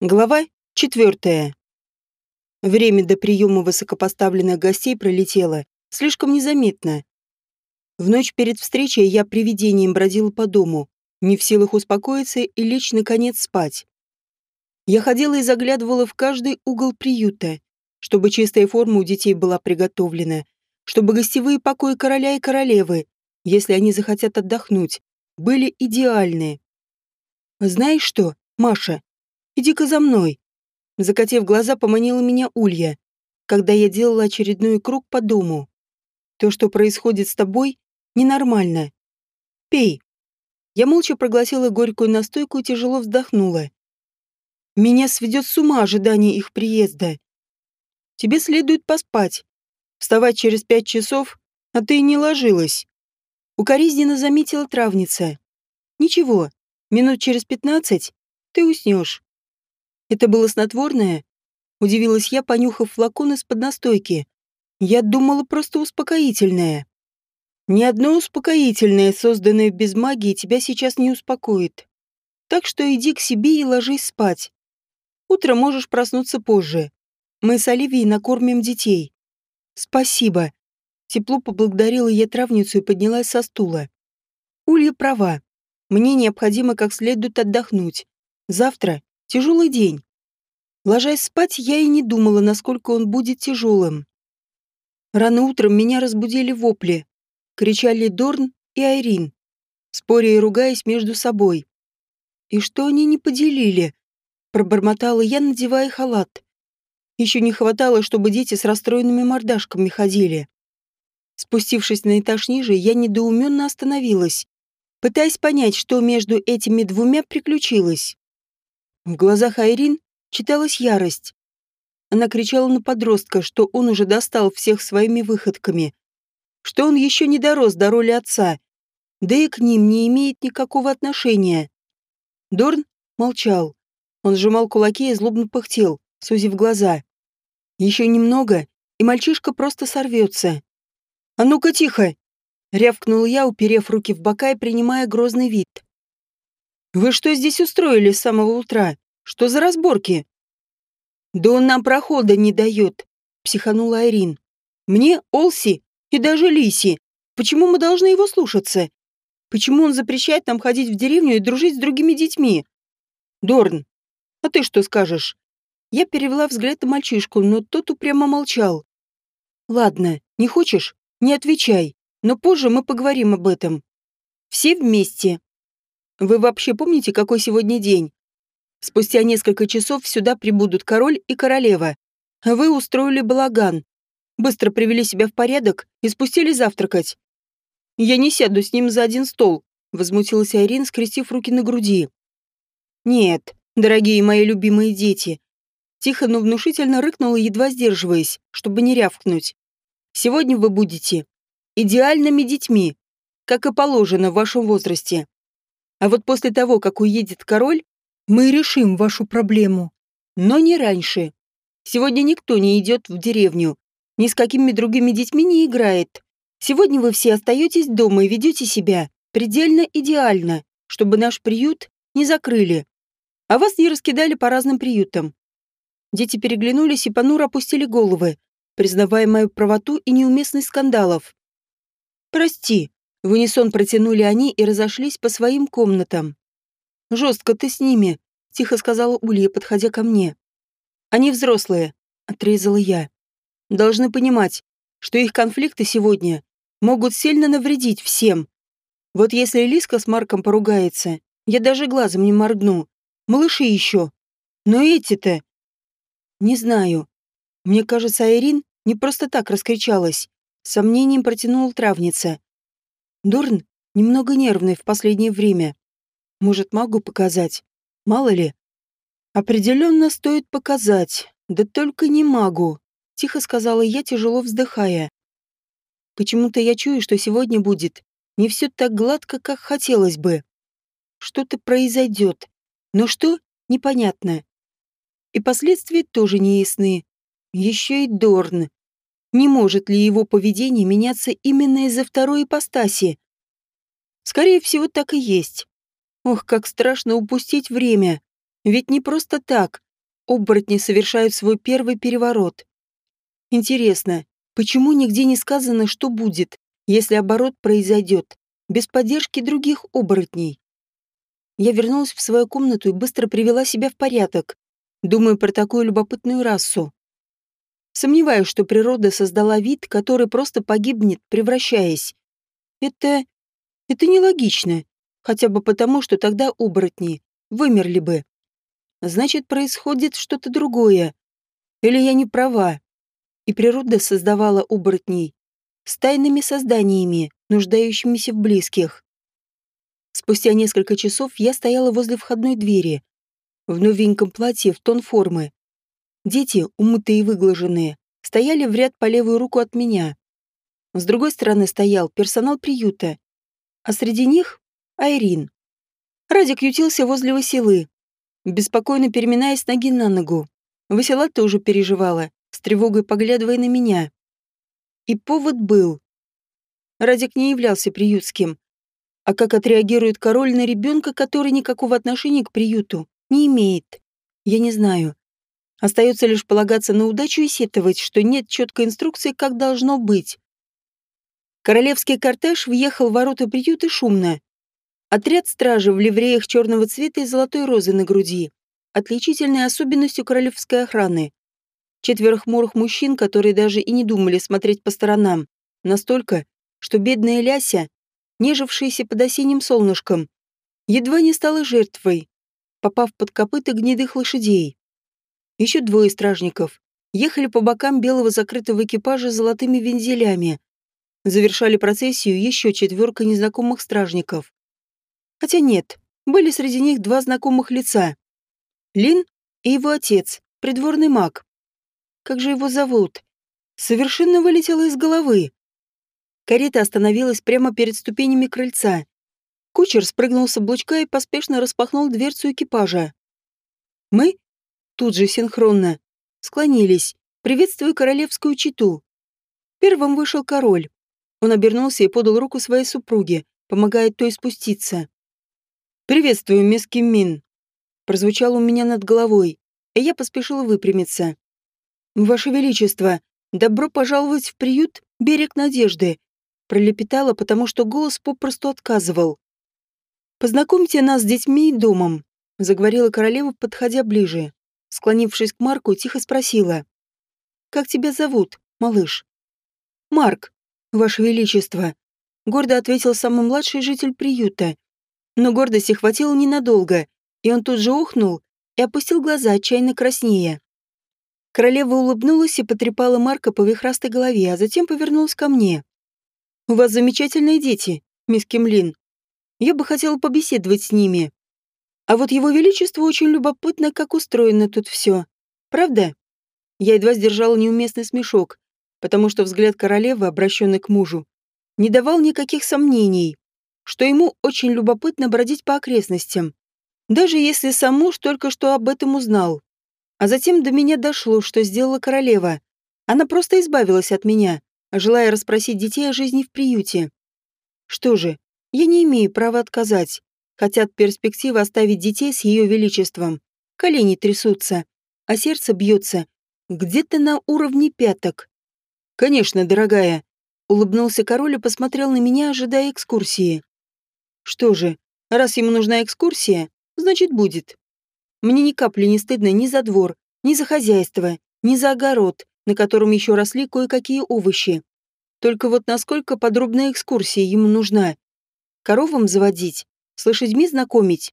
Глава четвертая. Время до приема высокопоставленных гостей пролетело слишком незаметно. В ночь перед встречей я привидением бродила по дому, не в силах успокоиться и лечь наконец спать. Я ходила и заглядывала в каждый угол приюта, чтобы чистая форма у детей была приготовлена, чтобы гостевые покои короля и королевы, если они захотят отдохнуть, были идеальны. Знаешь что, Маша, Иди-ка за мной. Закатив глаза, поманила меня Улья, когда я делала очередной круг по дому. То, что происходит с тобой, ненормально. Пей. Я молча проглотила горькую настойку и тяжело вздохнула. Меня сведет с ума ожидание их приезда. Тебе следует поспать. Вставать через пять часов, а ты и не ложилась. Укоризненно заметила травница. Ничего, минут через пятнадцать ты уснешь. Это было снотворное? Удивилась я, понюхав флакон из-под настойки. Я думала просто успокоительное. Ни одно успокоительное, созданное без магии, тебя сейчас не успокоит. Так что иди к себе и ложись спать. Утром можешь проснуться позже. Мы с Оливией накормим детей. Спасибо. Тепло поблагодарила я травницу и поднялась со стула. Улья права. Мне необходимо как следует отдохнуть. Завтра Тяжелый день. Ложась спать, я и не думала, насколько он будет тяжелым. Рано утром меня разбудили вопли. Кричали Дорн и Айрин, споря и ругаясь между собой. И что они не поделили? Пробормотала я, надевая халат. Еще не хватало, чтобы дети с расстроенными мордашками ходили. Спустившись на этаж ниже, я недоуменно остановилась, пытаясь понять, что между этими двумя приключилось. В глазах Айрин читалась ярость. Она кричала на подростка, что он уже достал всех своими выходками, что он еще не дорос до роли отца, да и к ним не имеет никакого отношения. Дорн молчал. Он сжимал кулаки и злобно пыхтел, сузив глаза. Еще немного, и мальчишка просто сорвется. «А ну-ка тихо!» — рявкнул я, уперев руки в бока и принимая грозный вид. «Вы что здесь устроили с самого утра? Что за разборки?» «Да он нам прохода не дает», — психанула Айрин. «Мне, Олси и даже Лиси. Почему мы должны его слушаться? Почему он запрещает нам ходить в деревню и дружить с другими детьми? Дорн, а ты что скажешь?» Я перевела взгляд на мальчишку, но тот упрямо молчал. «Ладно, не хочешь? Не отвечай. Но позже мы поговорим об этом. Все вместе. Вы вообще помните, какой сегодня день? Спустя несколько часов сюда прибудут король и королева. Вы устроили балаган. Быстро привели себя в порядок и спустили завтракать. Я не сяду с ним за один стол, возмутилась Айрин, скрестив руки на груди. Нет, дорогие мои любимые дети. Тихо, но внушительно рыкнула, едва сдерживаясь, чтобы не рявкнуть. Сегодня вы будете идеальными детьми, как и положено в вашем возрасте. А вот после того, как уедет король, мы решим вашу проблему. Но не раньше. Сегодня никто не идет в деревню. Ни с какими другими детьми не играет. Сегодня вы все остаетесь дома и ведете себя предельно идеально, чтобы наш приют не закрыли. А вас не раскидали по разным приютам. Дети переглянулись и понуро опустили головы, признавая мою правоту и неуместность скандалов. «Прости», в унисон протянули они и разошлись по своим комнатам. «Жестко ты с ними», — тихо сказала Улья, подходя ко мне. «Они взрослые», — отрезала я. «Должны понимать, что их конфликты сегодня могут сильно навредить всем. Вот если Лиска с Марком поругается, я даже глазом не моргну. Малыши еще. Но эти-то...» «Не знаю. Мне кажется, Айрин не просто так раскричалась. сомнением протянула травница. Дорн немного нервный в последнее время. Может, могу показать? Мало ли. Определенно стоит показать. Да только не могу. Тихо сказала я, тяжело вздыхая. Почему-то я чую, что сегодня будет не все так гладко, как хотелось бы. Что-то произойдет. Но что? Непонятно. И последствия тоже не ясны. Еще и Дорн. Не может ли его поведение меняться именно из-за второй ипостаси? Скорее всего, так и есть. Ох, как страшно упустить время. Ведь не просто так. оборотни совершают свой первый переворот. Интересно, почему нигде не сказано, что будет, если оборот произойдет, без поддержки других оборотней? Я вернулась в свою комнату и быстро привела себя в порядок, думая про такую любопытную расу. Сомневаюсь, что природа создала вид, который просто погибнет, превращаясь. Это... это нелогично. Хотя бы потому, что тогда оборотни вымерли бы. Значит, происходит что-то другое. Или я не права. И природа создавала оборотней с тайными созданиями, нуждающимися в близких. Спустя несколько часов я стояла возле входной двери, в новеньком платье в тон формы. Дети, умытые и выглаженные, стояли в ряд по левую руку от меня. С другой стороны стоял персонал приюта, а среди них — Айрин. Радик ютился возле Василы, беспокойно переминаясь ноги на ногу. Васила тоже переживала, с тревогой поглядывая на меня. И повод был. Радик не являлся приютским. А как отреагирует король на ребенка, который никакого отношения к приюту не имеет, я не знаю. Остается лишь полагаться на удачу и сетовать, что нет четкой инструкции, как должно быть. Королевский кортеж въехал в ворота приюта шумно. Отряд стражи в ливреях черного цвета и золотой розы на груди. Отличительной особенностью королевской охраны. Четверо хмурых мужчин, которые даже и не думали смотреть по сторонам. Настолько, что бедная Ляся, нежившаяся под осенним солнышком, едва не стала жертвой, попав под копыта гнедых лошадей. Еще двое стражников ехали по бокам белого закрытого экипажа золотыми вензелями. Завершали процессию еще четверка незнакомых стражников. Хотя нет, были среди них два знакомых лица. Лин и его отец, придворный маг. Как же его зовут? Совершенно вылетело из головы. Карета остановилась прямо перед ступенями крыльца. Кучер спрыгнул с облучка и поспешно распахнул дверцу экипажа. Мы, тут же синхронно, склонились, приветствуя королевскую читу. Первым вышел король. Он обернулся и подал руку своей супруге, помогая той спуститься. «Приветствую, мисс Киммин», — прозвучало у меня над головой, и я поспешила выпрямиться. «Ваше Величество, добро пожаловать в приют «Берег надежды», — пролепетала, потому что голос попросту отказывал. «Познакомьте нас с детьми и домом», — заговорила королева, подходя ближе. Склонившись к Марку, тихо спросила. «Как тебя зовут, малыш?» «Марк, Ваше Величество», — гордо ответил самый младший житель приюта. Но гордости хватило ненадолго, и он тут же ухнул и опустил глаза, отчаянно краснея. Королева улыбнулась и потрепала Марка по вихрастой голове, а затем повернулась ко мне. «У вас замечательные дети, мисс Кимлин. Я бы хотела побеседовать с ними. А вот его величество очень любопытно, как устроено тут все. Правда? Я едва сдержала неуместный смешок, потому что взгляд королевы, обращенный к мужу, не давал никаких сомнений, что ему очень любопытно бродить по окрестностям, даже если сам муж только что об этом узнал. А затем до меня дошло, что сделала королева. Она просто избавилась от меня, желая расспросить детей о жизни в приюте. Что же, я не имею права отказать. Хотят перспективы оставить детей с ее величеством. Колени трясутся, а сердце бьется где-то на уровне пяток. «Конечно, дорогая», — улыбнулся король и посмотрел на меня, ожидая экскурсии. «Что же, раз ему нужна экскурсия, значит, будет. Мне ни капли не стыдно ни за двор, ни за хозяйство, ни за огород, на котором еще росли кое-какие овощи. Только вот насколько подробная экскурсия ему нужна, коровам заводить, с лошадьми знакомить.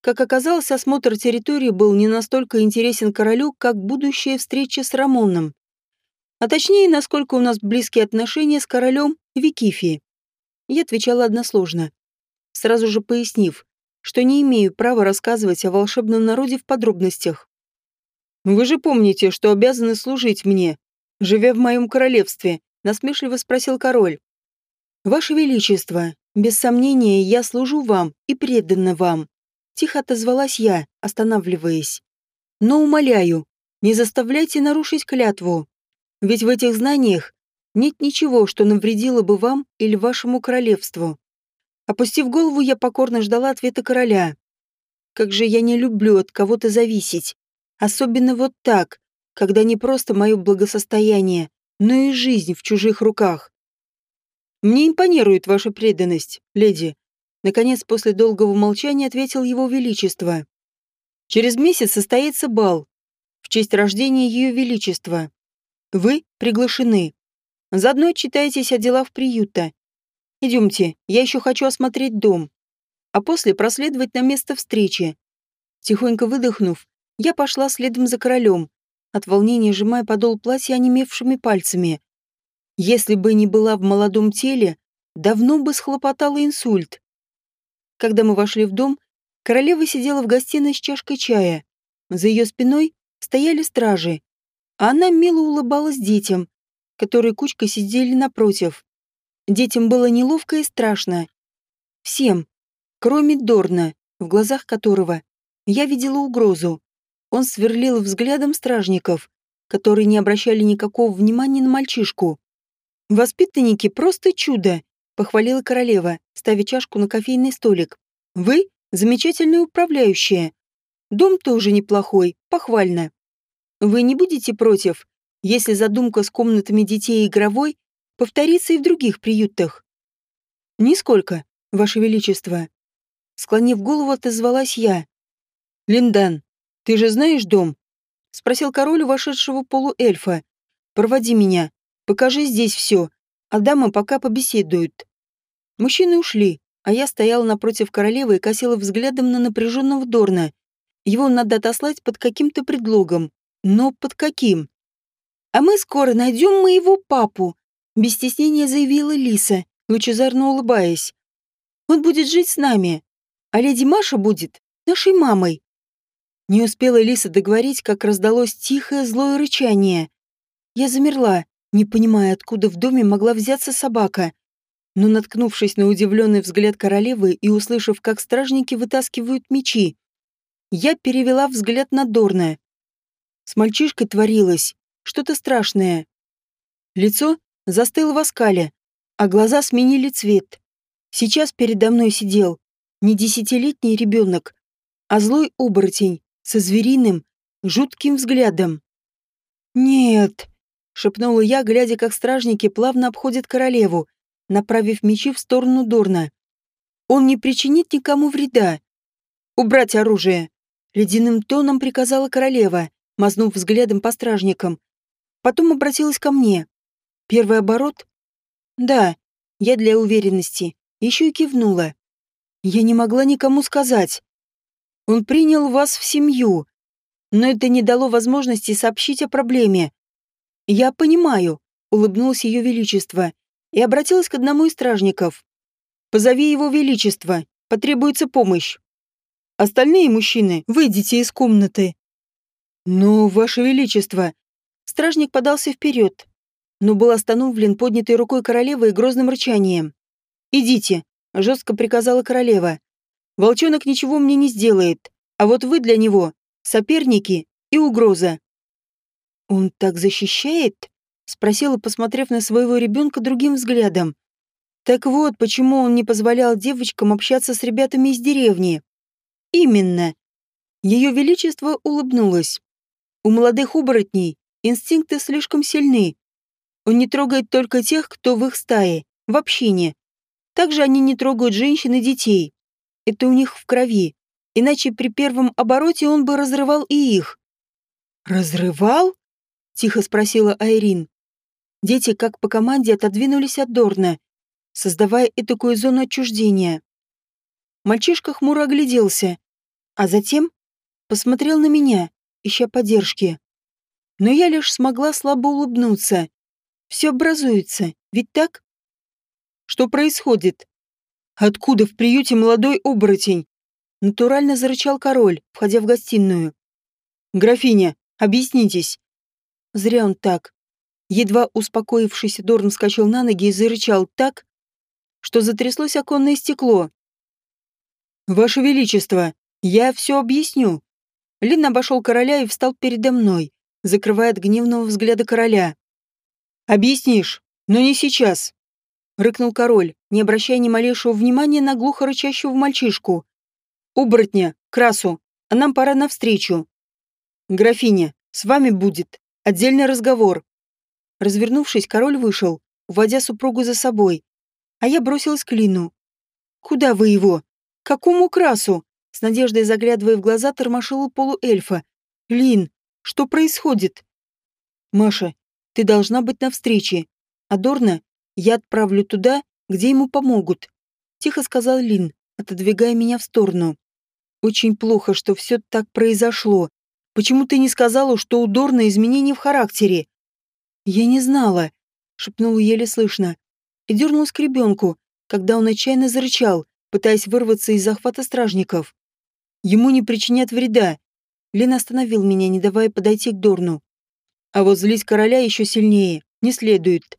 Как оказалось, осмотр территории был не настолько интересен королю, как будущая встреча с Рамоном. А точнее, насколько у нас близкие отношения с королем Викифи. Я отвечала односложно, сразу же пояснив, что не имею права рассказывать о волшебном народе в подробностях. «Вы же помните, что обязаны служить мне, живя в моем королевстве», насмешливо спросил король. «Ваше Величество, без сомнения, я служу вам и преданна вам. Тихо отозвалась я, останавливаясь. Но умоляю, не заставляйте нарушить клятву. Ведь в этих знаниях нет ничего, что навредило бы вам или вашему королевству. Опустив голову, я покорно ждала ответа короля. Как же я не люблю от кого-то зависеть. Особенно вот так, когда не просто мое благосостояние, но и жизнь в чужих руках. Мне импонирует ваша преданность, леди. Наконец, после долгого молчания ответил его величество. Через месяц состоится бал в честь рождения ее величества. Вы приглашены. Заодно читаетесь о делах приюта. Идемте, я еще хочу осмотреть дом. А после проследовать на место встречи. Тихонько выдохнув, я пошла следом за королем, от волнения сжимая подол платья онемевшими пальцами. Если бы не была в молодом теле, давно бы схлопотала инсульт. Когда мы вошли в дом, королева сидела в гостиной с чашкой чая. За ее спиной стояли стражи, а она мило улыбалась детям, которые кучкой сидели напротив. Детям было неловко и страшно. Всем, кроме Дорна, в глазах которого я видела угрозу. Он сверлил взглядом стражников, которые не обращали никакого внимания на мальчишку. «Воспитанники просто чудо!» — похвалила королева, ставя чашку на кофейный столик. «Вы — замечательная управляющая. Дом тоже неплохой, похвально. Вы не будете против, если задумка с комнатами детей игровой повторится и в других приютах?» «Нисколько, Ваше Величество». Склонив голову, отозвалась я. «Линдан, ты же знаешь дом?» — спросил король вошедшего полуэльфа. «Проводи меня. Покажи здесь все, а дамы пока побеседуют. Мужчины ушли, а я стояла напротив королевы и косила взглядом на напряженного Дорна. Его надо отослать под каким-то предлогом. Но под каким? «А мы скоро найдем моего папу», — без стеснения заявила Лиса, лучезарно улыбаясь. «Он будет жить с нами, а леди Маша будет нашей мамой». Не успела Лиса договорить, как раздалось тихое злое рычание. Я замерла, не понимая, откуда в доме могла взяться собака. Но, наткнувшись на удивленный взгляд королевы и услышав, как стражники вытаскивают мечи, я перевела взгляд на Дорна. С мальчишкой творилось что-то страшное. Лицо застыло в оскале, а глаза сменили цвет. Сейчас передо мной сидел не десятилетний ребенок, а злой оборотень со звериным, жутким взглядом. «Нет», — шепнула я, глядя, как стражники плавно обходят королеву, направив мечи в сторону Дорна. «Он не причинит никому вреда». «Убрать оружие!» — ледяным тоном приказала королева, мазнув взглядом по стражникам. Потом обратилась ко мне. Первый оборот? Да, я для уверенности. Еще и кивнула. Я не могла никому сказать. Он принял вас в семью, но это не дало возможности сообщить о проблеме. «Я понимаю», — улыбнулось ее величество и обратилась к одному из стражников. «Позови его величество, потребуется помощь. Остальные мужчины, выйдите из комнаты». «Но, ваше величество...» Стражник подался вперед, но был остановлен поднятой рукой королевы и грозным рычанием. «Идите», — жестко приказала королева. «Волчонок ничего мне не сделает, а вот вы для него — соперники и угроза». «Он так защищает?» — спросила, посмотрев на своего ребенка другим взглядом. «Так вот, почему он не позволял девочкам общаться с ребятами из деревни?» «Именно». Ее Величество улыбнулось. «У молодых оборотней инстинкты слишком сильны. Он не трогает только тех, кто в их стае, в общине. Также они не трогают женщин и детей. Это у них в крови. Иначе при первом обороте он бы разрывал и их. «Разрывал?» — тихо спросила Айрин. Дети, как по команде, отодвинулись от Дорна, создавая этакую зону отчуждения. Мальчишка хмуро огляделся, а затем посмотрел на меня, ища поддержки. Но я лишь смогла слабо улыбнуться. Все образуется, ведь так? Что происходит? Откуда в приюте молодой оборотень? Натурально зарычал король, входя в гостиную. Графиня, объяснитесь. Зря он так. Едва успокоившийся Дорн вскочил на ноги и зарычал так, что затряслось оконное стекло. «Ваше Величество, я все объясню». Лин обошел короля и встал передо мной, закрывая от гневного взгляда короля. «Объяснишь, но не сейчас», — рыкнул король, не обращая ни малейшего внимания на глухо рычащего мальчишку. «Оборотня, красу, а нам пора навстречу». Графиня, с вами будет отдельный разговор. Развернувшись, король вышел, уводя супругу за собой, а я бросилась к Лину. Куда вы его? Какому красу? С надеждой заглядывая в глаза, тормошила полуэльфа. Лин, что происходит? Маша, ты должна быть на встрече. А Дорна я отправлю туда, где ему помогут. Тихо сказал Лин, отодвигая меня в сторону. Очень плохо, что все так произошло. Почему ты не сказала, что у Дорна изменения в характере? Я не знала, шепнула еле слышно. И дернулась к ребенку, когда он отчаянно зарычал, пытаясь вырваться из захвата стражников. Ему не причинят вреда. Лен остановил меня, не давая подойти к Дорну. А вот злить короля еще сильнее не следует.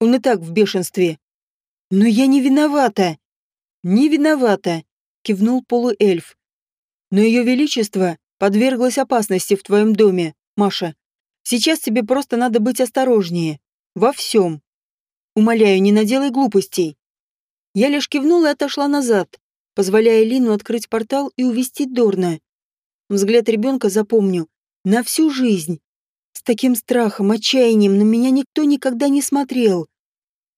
Он и так в бешенстве. Но я не виновата. Не виновата, кивнул полуэльф. Но ее величество подверглось опасности в твоем доме, Маша. Сейчас тебе просто надо быть осторожнее. Во всем. Умоляю, не наделай глупостей. Я лишь кивнула и отошла назад, позволяя Лину открыть портал и увести Дорна. Взгляд ребенка запомню. На всю жизнь. С таким страхом, отчаянием на меня никто никогда не смотрел.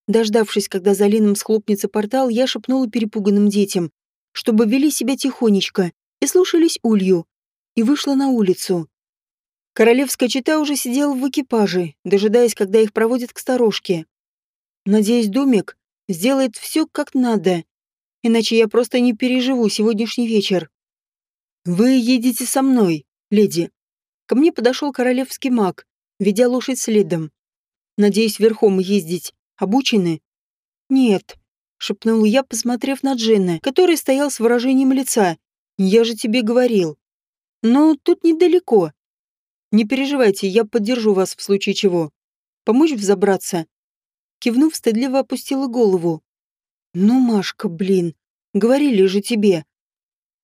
Дождавшись, когда за Лином схлопнется портал, я шепнула перепуганным детям, чтобы вели себя тихонечко и слушались Улью, и вышла на улицу. Королевская чита уже сидела в экипаже, дожидаясь, когда их проводят к сторожке. Надеюсь, домик сделает все как надо, иначе я просто не переживу сегодняшний вечер. Вы едете со мной, леди. Ко мне подошел королевский маг, ведя лошадь следом. Надеюсь, верхом ездить. Обучены? Нет, шепнул я, посмотрев на Дженна, который стоял с выражением лица. Я же тебе говорил. Но тут недалеко. Не переживайте, я поддержу вас в случае чего. Помочь взобраться?» Кивнув, стыдливо опустила голову. «Ну, Машка, блин, говорили же тебе».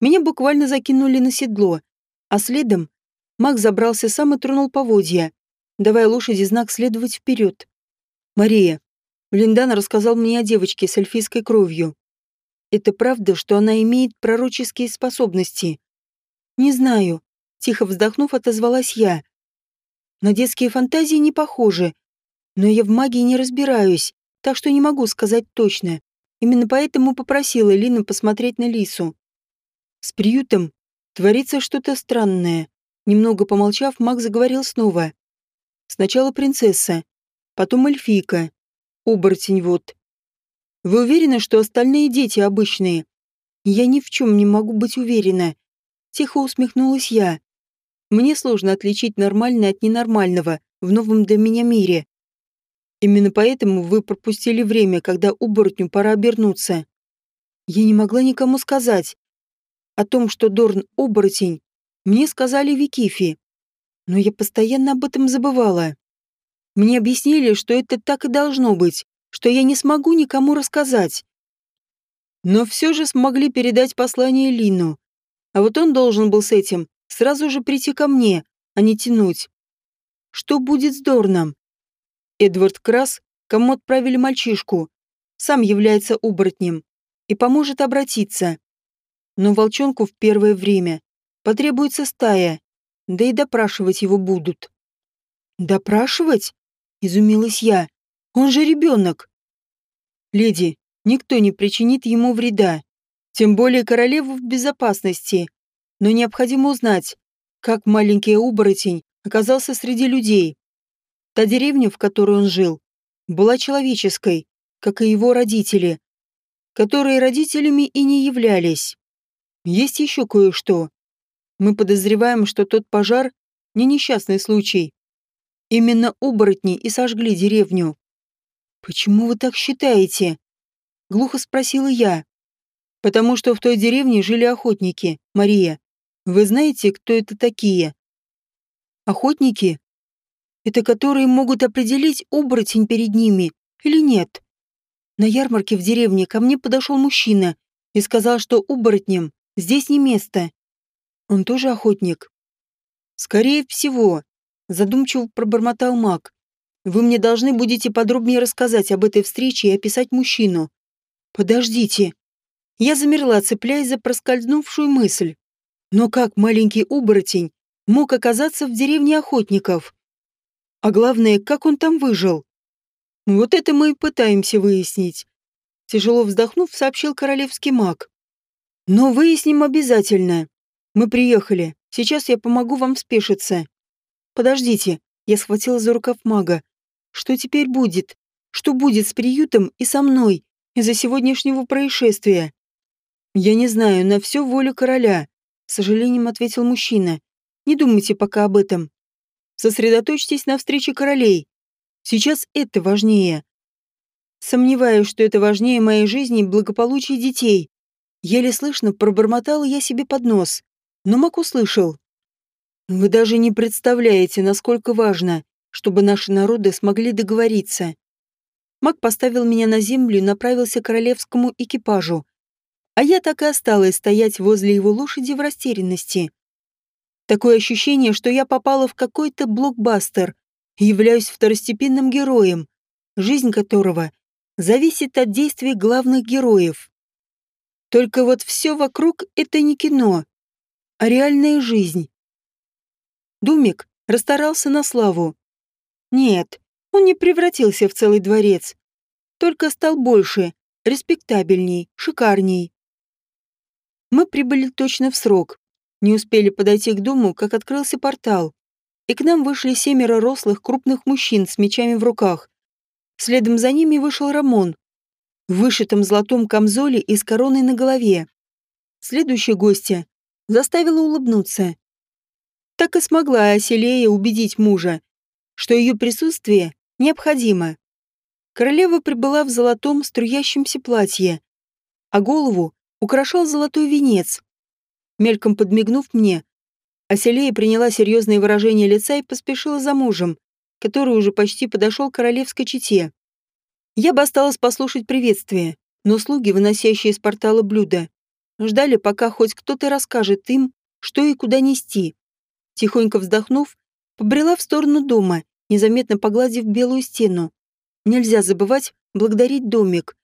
Меня буквально закинули на седло, а следом Маг забрался сам и тронул поводья, давая лошади знак следовать вперед. «Мария, Линдан рассказал мне о девочке с эльфийской кровью. Это правда, что она имеет пророческие способности?» «Не знаю», — тихо вздохнув, отозвалась я. «На детские фантазии не похожи, но я в магии не разбираюсь, так что не могу сказать точно. Именно поэтому попросила Лину посмотреть на Лису. С приютом творится что-то странное. Немного помолчав, маг заговорил снова. Сначала принцесса, потом эльфийка, оборотень вот. Вы уверены, что остальные дети обычные? Я ни в чем не могу быть уверена. Тихо усмехнулась я. Мне сложно отличить нормальное от ненормального в новом для меня мире. Именно поэтому вы пропустили время, когда оборотню пора обернуться. Я не могла никому сказать. О том, что Дорн — оборотень, мне сказали Викифи. Но я постоянно об этом забывала. Мне объяснили, что это так и должно быть, что я не смогу никому рассказать. Но все же смогли передать послание Лину. А вот он должен был с этим сразу же прийти ко мне, а не тянуть. Что будет с Дорном? Эдвард Крас, кому отправили мальчишку, сам является оборотнем и поможет обратиться. Но волчонку в первое время потребуется стая, да и допрашивать его будут. «Допрашивать?» — изумилась я. «Он же ребенок!» «Леди, никто не причинит ему вреда. Тем более королева в безопасности. Но необходимо узнать, как маленький оборотень оказался среди людей. Та деревня, в которой он жил, была человеческой, как и его родители, которые родителями и не являлись. Есть еще кое-что. Мы подозреваем, что тот пожар не несчастный случай. Именно оборотни и сожгли деревню. «Почему вы так считаете?» — глухо спросила я потому что в той деревне жили охотники, Мария. Вы знаете, кто это такие? Охотники? Это которые могут определить, оборотень перед ними или нет. На ярмарке в деревне ко мне подошел мужчина и сказал, что оборотням здесь не место. Он тоже охотник. Скорее всего, задумчиво пробормотал маг. Вы мне должны будете подробнее рассказать об этой встрече и описать мужчину. Подождите, я замерла, цепляясь за проскользнувшую мысль. Но как маленький оборотень мог оказаться в деревне охотников? А главное, как он там выжил? Вот это мы и пытаемся выяснить. Тяжело вздохнув, сообщил королевский маг. Но выясним обязательно. Мы приехали. Сейчас я помогу вам спешиться. Подождите. Я схватила за рукав мага. Что теперь будет? Что будет с приютом и со мной из-за сегодняшнего происшествия? Я не знаю, на все волю короля, с сожалением ответил мужчина. Не думайте пока об этом. Сосредоточьтесь на встрече королей. Сейчас это важнее. Сомневаюсь, что это важнее моей жизни и благополучия детей. Еле слышно пробормотала я себе под нос. Но Мак услышал. Вы даже не представляете, насколько важно, чтобы наши народы смогли договориться. Мак поставил меня на землю и направился к королевскому экипажу. А я так и осталась стоять возле его лошади в растерянности. Такое ощущение, что я попала в какой-то блокбастер и являюсь второстепенным героем, жизнь которого зависит от действий главных героев. Только вот все вокруг — это не кино, а реальная жизнь. Думик расстарался на славу. Нет, он не превратился в целый дворец, только стал больше, респектабельней, шикарней. Мы прибыли точно в срок. Не успели подойти к дому, как открылся портал, и к нам вышли семеро рослых крупных мужчин с мечами в руках. Следом за ними вышел Рамон, в вышитом золотом камзоле и с короной на голове. Следующая гостья заставила улыбнуться. Так и смогла Оселея убедить мужа, что ее присутствие необходимо. Королева прибыла в золотом струящемся платье, а голову украшал золотой венец. Мельком подмигнув мне, Оселея приняла серьезное выражение лица и поспешила за мужем, который уже почти подошел к королевской чете. Я бы осталась послушать приветствие, но слуги, выносящие из портала блюда, ждали, пока хоть кто-то расскажет им, что и куда нести. Тихонько вздохнув, побрела в сторону дома, незаметно погладив белую стену. Нельзя забывать благодарить домик.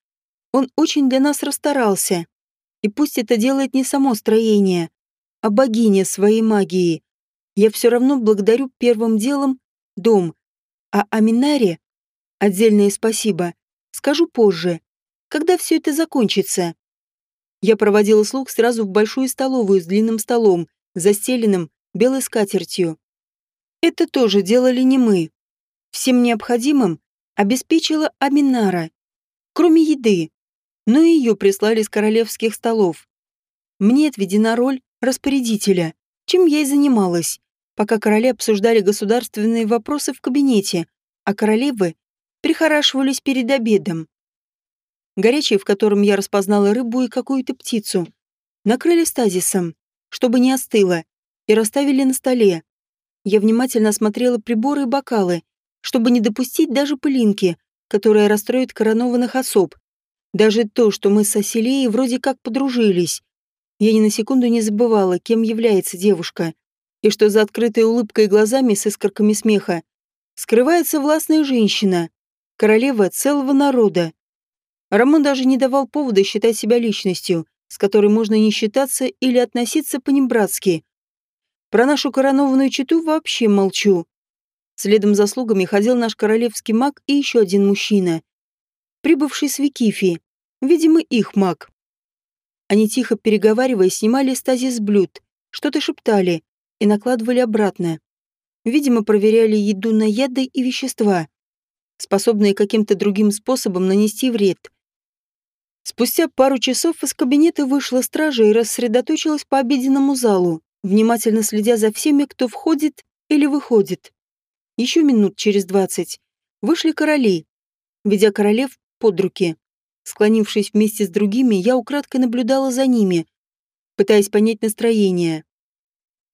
Он очень для нас расстарался. И пусть это делает не само строение, а богиня своей магии. Я все равно благодарю первым делом дом, а Аминаре отдельное спасибо скажу позже, когда все это закончится. Я проводила слуг сразу в большую столовую с длинным столом, застеленным белой скатертью. Это тоже делали не мы. Всем необходимым обеспечила Аминара, кроме еды, но ее прислали с королевских столов. Мне отведена роль распорядителя, чем я и занималась, пока короли обсуждали государственные вопросы в кабинете, а королевы прихорашивались перед обедом. Горячее, в котором я распознала рыбу и какую-то птицу, накрыли стазисом, чтобы не остыло, и расставили на столе. Я внимательно осмотрела приборы и бокалы, чтобы не допустить даже пылинки, которая расстроит коронованных особ. Даже то, что мы с Аселеей вроде как подружились. Я ни на секунду не забывала, кем является девушка, и что за открытой улыбкой и глазами с искорками смеха скрывается властная женщина, королева целого народа. Рамон даже не давал повода считать себя личностью, с которой можно не считаться или относиться по-небратски. Про нашу коронованную читу вообще молчу. Следом за слугами ходил наш королевский маг и еще один мужчина, прибывший с Викифи, видимо, их маг. Они тихо переговаривая снимали стазис блюд, что-то шептали и накладывали обратно. Видимо, проверяли еду на яды и вещества, способные каким-то другим способом нанести вред. Спустя пару часов из кабинета вышла стража и рассредоточилась по обеденному залу, внимательно следя за всеми, кто входит или выходит. Еще минут через двадцать вышли короли, ведя королев под руки. Склонившись вместе с другими, я украдкой наблюдала за ними, пытаясь понять настроение.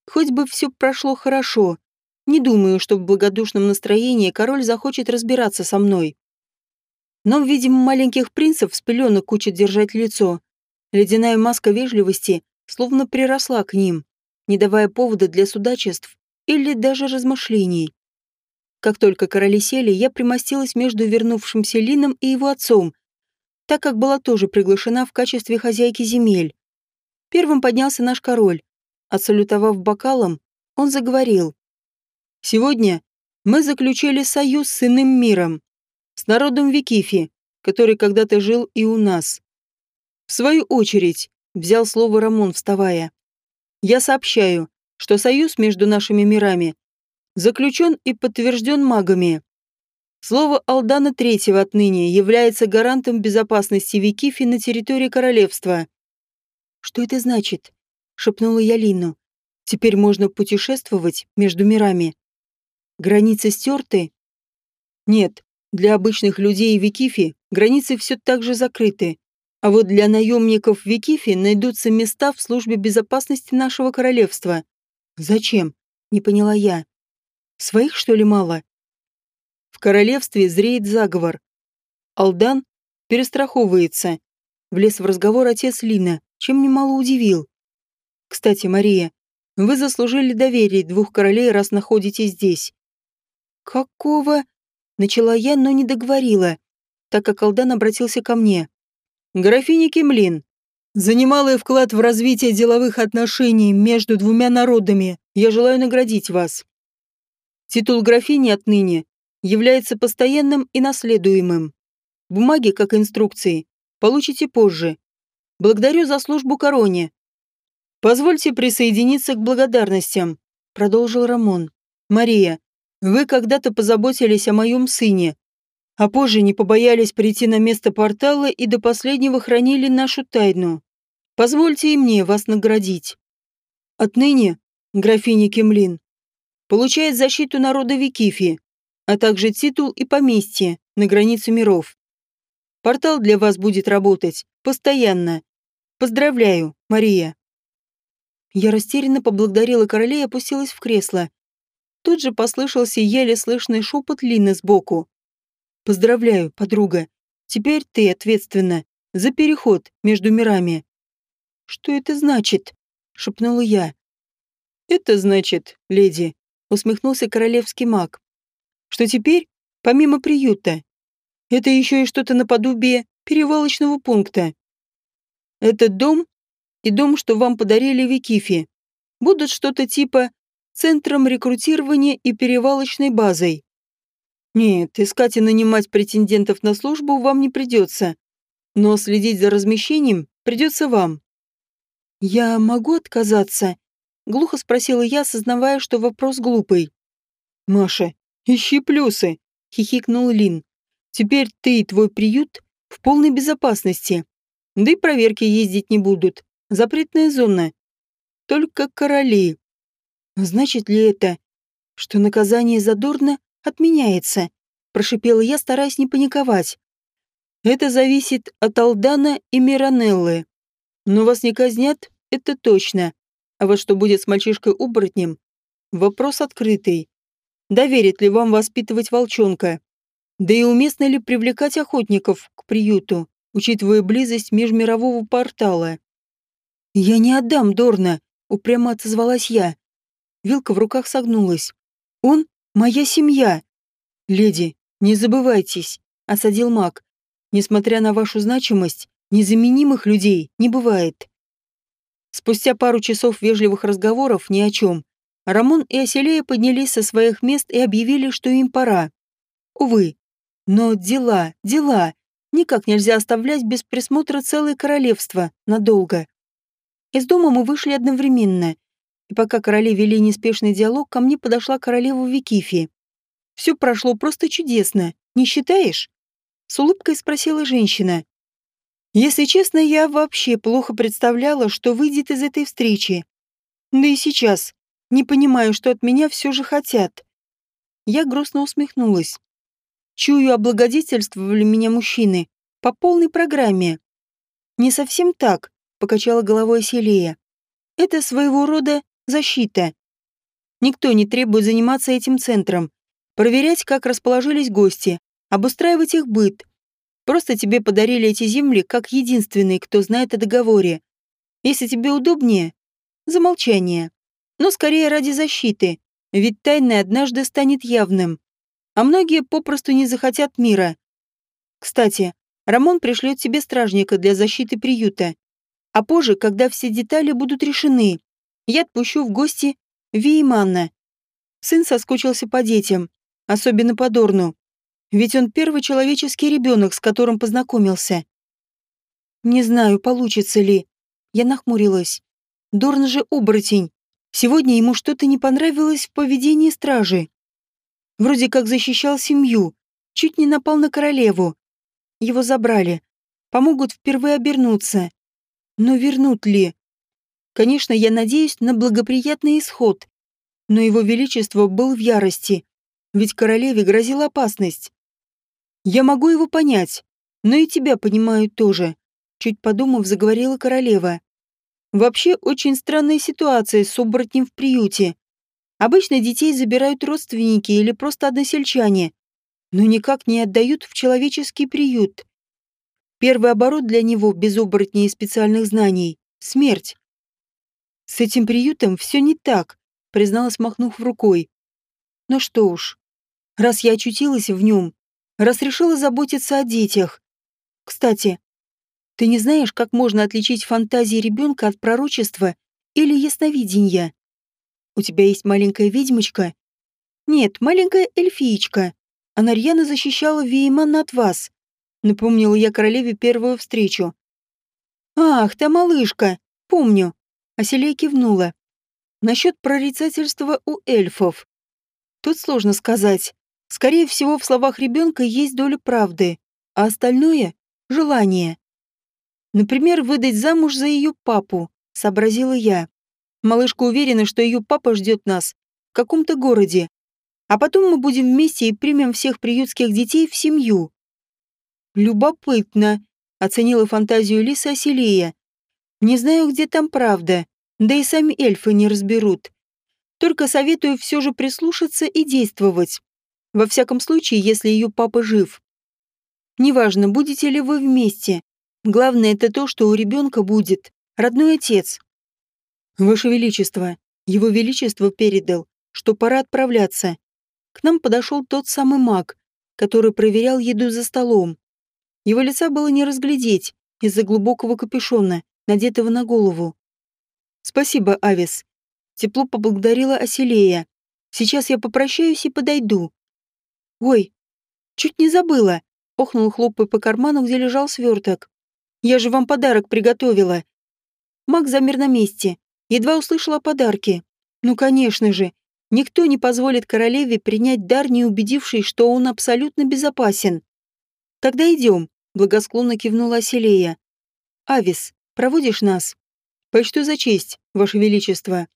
Хоть бы все прошло хорошо, не думаю, что в благодушном настроении король захочет разбираться со мной. Но, видимо, маленьких принцев с пеленок учат держать лицо. Ледяная маска вежливости словно приросла к ним, не давая повода для судачеств или даже размышлений. Как только короли сели, я примостилась между вернувшимся Лином и его отцом, так как была тоже приглашена в качестве хозяйки земель. Первым поднялся наш король. Отсалютовав бокалом, он заговорил. «Сегодня мы заключили союз с иным миром, с народом Викифи, который когда-то жил и у нас. В свою очередь, взял слово Рамон, вставая. Я сообщаю, что союз между нашими мирами заключен и подтвержден магами. Слово Алдана Третьего отныне является гарантом безопасности Викифи на территории королевства. «Что это значит?» — шепнула я Лину. «Теперь можно путешествовать между мирами. Границы стерты?» «Нет, для обычных людей Викифи границы все так же закрыты. А вот для наемников Викифи найдутся места в службе безопасности нашего королевства. Зачем? Не поняла я. Своих, что ли, мало? В королевстве зреет заговор. Алдан перестраховывается. Влез в разговор отец Лина, чем немало удивил. Кстати, Мария, вы заслужили доверие двух королей, раз находитесь здесь. Какого? Начала я, но не договорила, так как Алдан обратился ко мне. Графиня Кемлин, за немалый вклад в развитие деловых отношений между двумя народами я желаю наградить вас. Титул графини отныне является постоянным и наследуемым. Бумаги, как инструкции, получите позже. Благодарю за службу короне. Позвольте присоединиться к благодарностям, продолжил Рамон. Мария, вы когда-то позаботились о моем сыне, а позже не побоялись прийти на место портала и до последнего хранили нашу тайну. Позвольте и мне вас наградить. Отныне графиня Кемлин получает защиту народа Викифи, а также титул и поместье на границе миров. Портал для вас будет работать постоянно. Поздравляю, Мария. Я растерянно поблагодарила короля и опустилась в кресло. Тут же послышался еле слышный шепот Лины сбоку. Поздравляю, подруга. Теперь ты ответственна за переход между мирами. Что это значит? шепнула я. Это значит, леди, усмехнулся королевский маг, что теперь, помимо приюта, это еще и что-то наподобие перевалочного пункта. Этот дом и дом, что вам подарили Викифи, будут что-то типа центром рекрутирования и перевалочной базой. Нет, искать и нанимать претендентов на службу вам не придется. Но следить за размещением придется вам. Я могу отказаться? Глухо спросила я, осознавая, что вопрос глупый. Маша, ищи плюсы, хихикнул Лин. Теперь ты и твой приют в полной безопасности. Да и проверки ездить не будут. Запретная зона. Только короли. Значит ли это, что наказание за Дорна отменяется», — прошипела я, стараясь не паниковать. «Это зависит от Алдана и Миранеллы. Но вас не казнят, это точно. А вот что будет с мальчишкой-оборотнем? Вопрос открытый. Доверит ли вам воспитывать волчонка? Да и уместно ли привлекать охотников к приюту, учитывая близость межмирового портала? «Я не отдам Дорна», — упрямо отозвалась я. Вилка в руках согнулась. «Он Моя семья. Леди, не забывайтесь, осадил маг. Несмотря на вашу значимость, незаменимых людей не бывает. Спустя пару часов вежливых разговоров ни о чем, Рамон и Оселея поднялись со своих мест и объявили, что им пора. Увы, но дела, дела. Никак нельзя оставлять без присмотра целое королевство надолго. Из дома мы вышли одновременно, и пока короли вели неспешный диалог, ко мне подошла королева Викифи. «Все прошло просто чудесно, не считаешь?» С улыбкой спросила женщина. «Если честно, я вообще плохо представляла, что выйдет из этой встречи. Да и сейчас не понимаю, что от меня все же хотят». Я грустно усмехнулась. Чую, облагодетельствовали меня мужчины по полной программе. «Не совсем так», — покачала головой Селия. «Это своего рода Защита. Никто не требует заниматься этим центром, проверять, как расположились гости, обустраивать их быт. Просто тебе подарили эти земли как единственный, кто знает о договоре. Если тебе удобнее, замолчание. Но скорее ради защиты, ведь тайное однажды станет явным. А многие попросту не захотят мира. Кстати, Рамон пришлет тебе стражника для защиты приюта. А позже, когда все детали будут решены, я отпущу в гости Вейманна. Сын соскучился по детям, особенно по Дорну. Ведь он первый человеческий ребенок, с которым познакомился. Не знаю, получится ли. Я нахмурилась. Дорн же оборотень. Сегодня ему что-то не понравилось в поведении стражи. Вроде как защищал семью, чуть не напал на королеву. Его забрали. Помогут впервые обернуться. Но вернут ли? Конечно, я надеюсь на благоприятный исход. Но его величество был в ярости. Ведь королеве грозила опасность. Я могу его понять, но и тебя понимаю тоже. Чуть подумав, заговорила королева. Вообще, очень странная ситуация с оборотнем в приюте. Обычно детей забирают родственники или просто односельчане, но никак не отдают в человеческий приют. Первый оборот для него без оборотней и специальных знаний — смерть. С этим приютом все не так, призналась, махнув рукой. Ну что уж, раз я очутилась в нем, раз решила заботиться о детях. Кстати, ты не знаешь, как можно отличить фантазии ребенка от пророчества или ясновидения? У тебя есть маленькая ведьмочка? Нет, маленькая эльфиечка. Она рьяно защищала Веймана от вас. Напомнила я королеве первую встречу. Ах, та малышка. Помню. Аселия кивнула. Насчет прорицательства у эльфов. Тут сложно сказать. Скорее всего, в словах ребенка есть доля правды, а остальное — желание. Например, выдать замуж за ее папу, сообразила я. Малышка уверена, что ее папа ждет нас в каком-то городе. А потом мы будем вместе и примем всех приютских детей в семью. Любопытно, оценила фантазию Лиса Оселия. Не знаю, где там правда, да и сами эльфы не разберут. Только советую все же прислушаться и действовать. Во всяком случае, если ее папа жив. Неважно, будете ли вы вместе. Главное это то, что у ребенка будет родной отец. Ваше Величество, Его Величество передал, что пора отправляться. К нам подошел тот самый маг, который проверял еду за столом. Его лица было не разглядеть из-за глубокого капюшона, надетого на голову. «Спасибо, Авис». Тепло поблагодарила Оселея. «Сейчас я попрощаюсь и подойду. «Ой, чуть не забыла!» — охнул, хлопая по карману, где лежал сверток. «Я же вам подарок приготовила!» Маг замер на месте, едва услышал о подарке. «Ну, конечно же, никто не позволит королеве принять дар, не убедившись, что он абсолютно безопасен. «Тогда идем», — благосклонно кивнула Аселея. «Авис, проводишь нас?» «Почту за честь, Ваше Величество».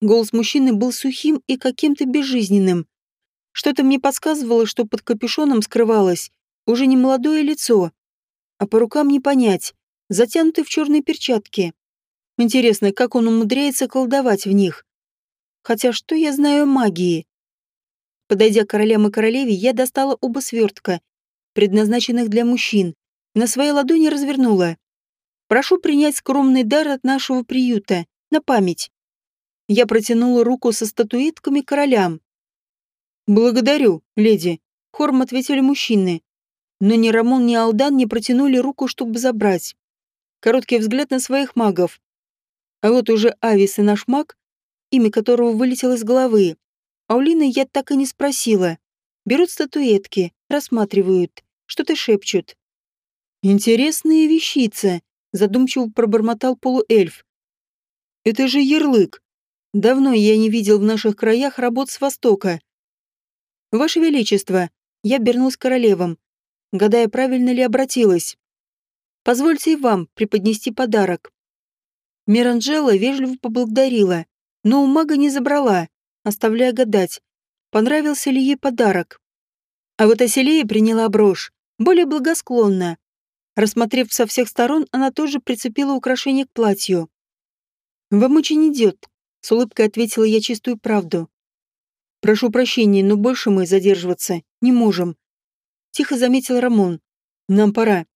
Голос мужчины был сухим и каким-то безжизненным. Что-то мне подсказывало, что под капюшоном скрывалось уже не молодое лицо, а по рукам не понять, затянутый в черные перчатки. Интересно, как он умудряется колдовать в них? Хотя что я знаю о магии? Подойдя к королям и королеве, я достала оба свертка, предназначенных для мужчин, на своей ладони развернула. Прошу принять скромный дар от нашего приюта, на память. Я протянула руку со статуэтками королям. «Благодарю, леди», — хором ответили мужчины. Но ни Рамон, ни Алдан не протянули руку, чтобы забрать. Короткий взгляд на своих магов. А вот уже Авис и наш маг, имя которого вылетело из головы. Аулины я так и не спросила. Берут статуэтки, рассматривают, что-то шепчут. «Интересная вещица», — задумчиво пробормотал полуэльф. «Это же ярлык. Давно я не видел в наших краях работ с Востока. «Ваше Величество!» Я обернулась королевам, гадая, правильно ли обратилась. «Позвольте и вам преподнести подарок». Миранжела вежливо поблагодарила, но у мага не забрала, оставляя гадать, понравился ли ей подарок. А вот Аселея приняла брошь, более благосклонно. Рассмотрев со всех сторон, она тоже прицепила украшение к платью. «Вам очень идет», — с улыбкой ответила я чистую правду. Прошу прощения, но больше мы задерживаться не можем. Тихо заметил Рамон. Нам пора.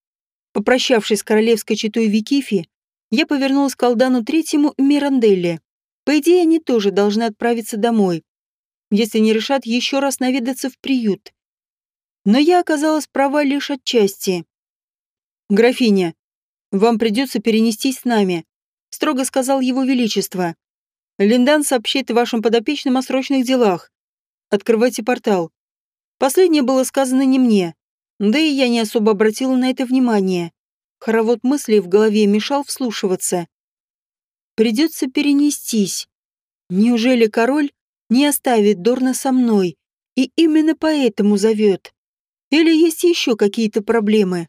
Попрощавшись с королевской четой Викифи, я повернулась к Алдану Третьему и Миранделле. По идее, они тоже должны отправиться домой, если не решат еще раз наведаться в приют. Но я оказалась права лишь отчасти. «Графиня, вам придется перенестись с нами», — строго сказал его величество. Линдан сообщит вашим подопечным о срочных делах. Открывайте портал. Последнее было сказано не мне, да и я не особо обратила на это внимание. Хоровод мыслей в голове мешал вслушиваться. Придется перенестись. Неужели король не оставит Дорна со мной и именно поэтому зовет? Или есть еще какие-то проблемы?